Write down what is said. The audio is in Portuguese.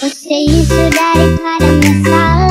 Você estudar e para minha sala,